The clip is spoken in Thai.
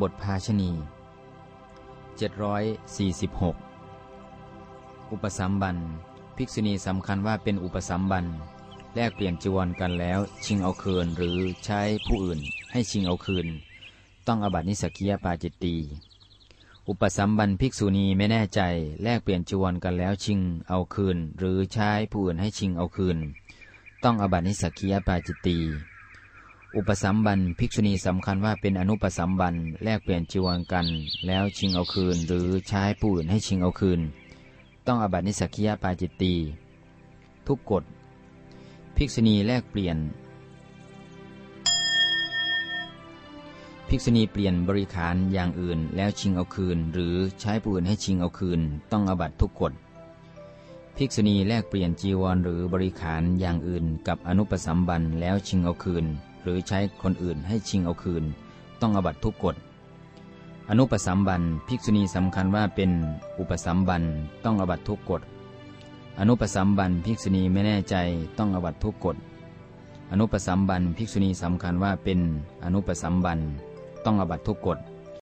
บทภาชณี746 อุปสัมบัน ภิกษุณีสำคัญว่าเป็นอุปสัมบัน แลกเปลี่ยนจีวรกันแล้ว ชิงเอาคืนหรือใช้ผู้อื่นให้ชิงเอาคืน ต้องอบัตินิสกิยปาจิตตี อุปสัมบันภิกษุณีไม่แน่ใจ แลกเปลี่ยนจีวรกันแล้วชิงเอาคืน หรือใช้ผู้อื่นให้ชิงเอาคืน ต้องอบัตินิสกิยปาจิตตี อุปสัมบันภิกษุณีสำคัญว่าเป็นอนุปสัมบันแลกเปลี่ยนจีวรกัน แล้วชิงเอาคืน หรือใช้ผู้อื่นให้ชิงเอาคืน ต้องอบัตินิสักคียปาจิตตีทุกกฎภิกษุณีแลกเปลี่ยน ภิกษุณีเปลี่ยนบริขารอย่างอื่น แล้วชิงเอาคืน หรือใช้ผู้อื่นให้ชิงเอาคืน ต้องอบัตทุกกฎภิกษุณีแลกเปลี่ยนจีวรหรือบริขารอย่างอื่นกับอนุปสัมบันแล้วชิงเอาคืน หรือใช้คนอื่นให้ชิงเอาคืน ต้องอบัตทุกกฎ อนุปสัมบันภิกษุณีสำคัญว่าเป็นอุปสัมบันต้องอบัตทุกกฎ อนุปสัมบันภิกษุณีไม่แน่ใจต้องอบัตทุกกฎ อนุปสัมบันภิกษุณีสำคัญว่าเป็นอนุปสัมบันต้องอบัตทุกกฎ